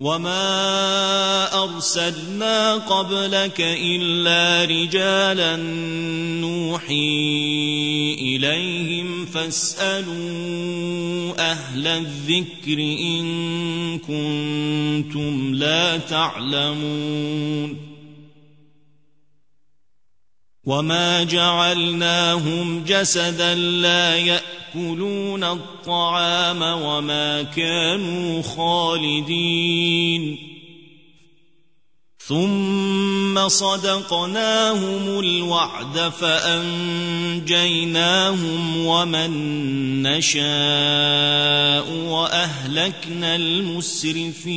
وما أرسلنا قبلك إلا رجالا نوحي إليهم فاسألوا أهل الذكر إن كنتم لا تعلمون وما جعلناهم جسدا لا يأكلون الطعام وما كانوا خالدين. ثم صدقناهم الوعد فأنجيناهم ومن نشاء وأهلكنا المسرفين.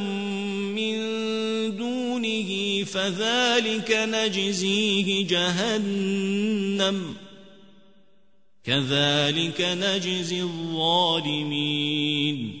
فذلك نجزيه جهنم. كذلك نجزي الظالمين.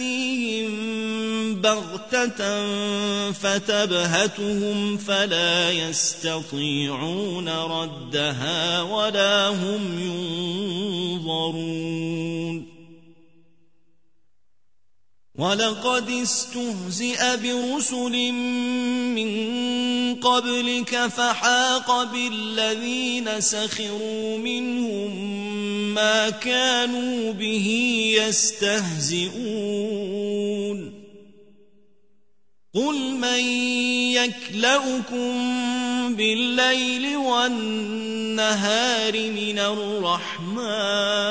تأتيهم بغتة فتبهتهم فلا يستطيعون ردها ولا هم ينظرون ولقد استهزئ برسل من قبلك فحاق بالذين سخروا منهم ما كانوا به يستهزئون. قل من يكلؤكم بالليل والنهار من الرحمن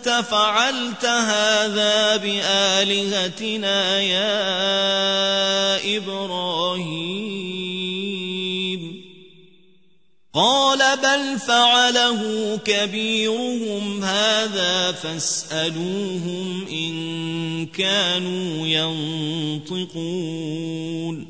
أنت فعلت هذا بآلهتنا يا إبراهيم. قال بل فعله كبيرهم هذا فاسألوهم إن كانوا ينطقون.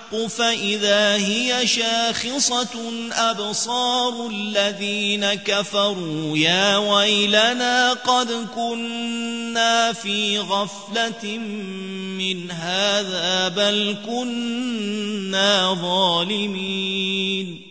فإذا هي شاخصة أبصار الذين كفروا يا ويلنا قد كنا في غفلة من هذا بل كنا ظالمين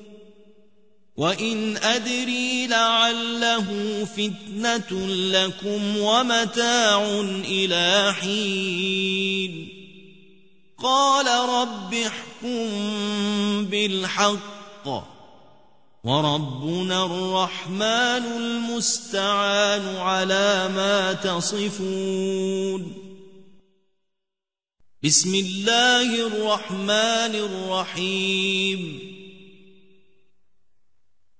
وإن أدري لعله فتنة لكم ومتاع إلى حين قال رب احكم بالحق وربنا الرحمن المستعان على ما تصفون بسم الله الرحمن الرحيم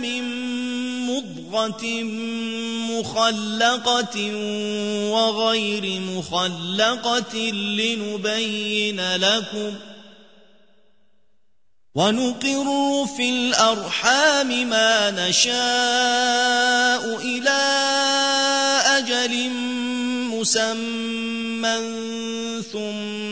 من مضغة مخلقة وغير مخلقة لنبين لكم ونقر في الأرحام ما نشاء إلى أجل مسمى ثم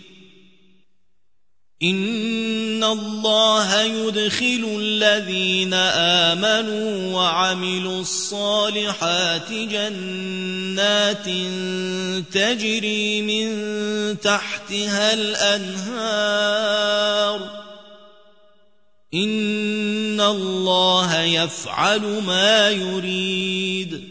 إن الله يدخل الذين آمنوا وعملوا الصالحات جنات تجري من تحتها الأنهار إن الله يفعل ما يريد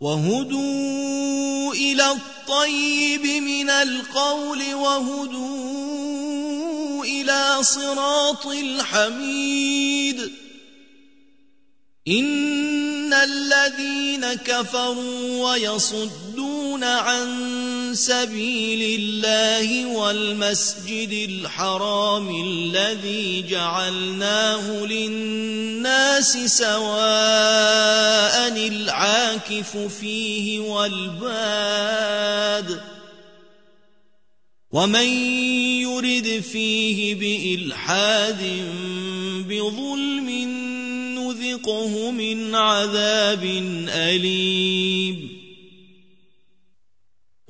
وهدوا إلى الطيب من القول وهدوا إلى صراط الحميد. إن الذين كفروا ويصدون عن سبيل الله والمسجد الحرام الذي جعلناه للناس سواء العاكف فيه والباد ومن يرد فيه بإلحاد بظلم نذقه من عذاب أليم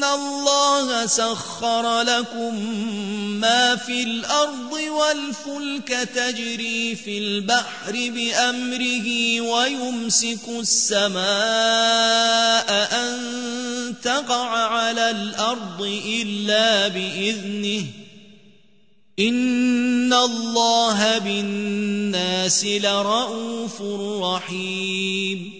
ان الله سخر لكم ما في الأرض والفلك تجري في البحر بامره ويمسك السماء ان تقع على الأرض الا باذنه ان الله بالناس لرءوف رحيم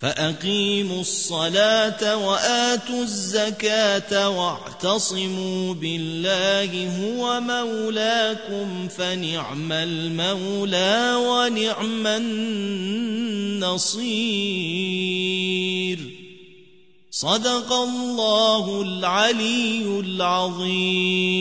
فأقيموا الصلاة وآتوا الزكاة واعتصموا بالله هو مولاكم فنعم المولى ونعم النصير. صدق الله العلي العظيم.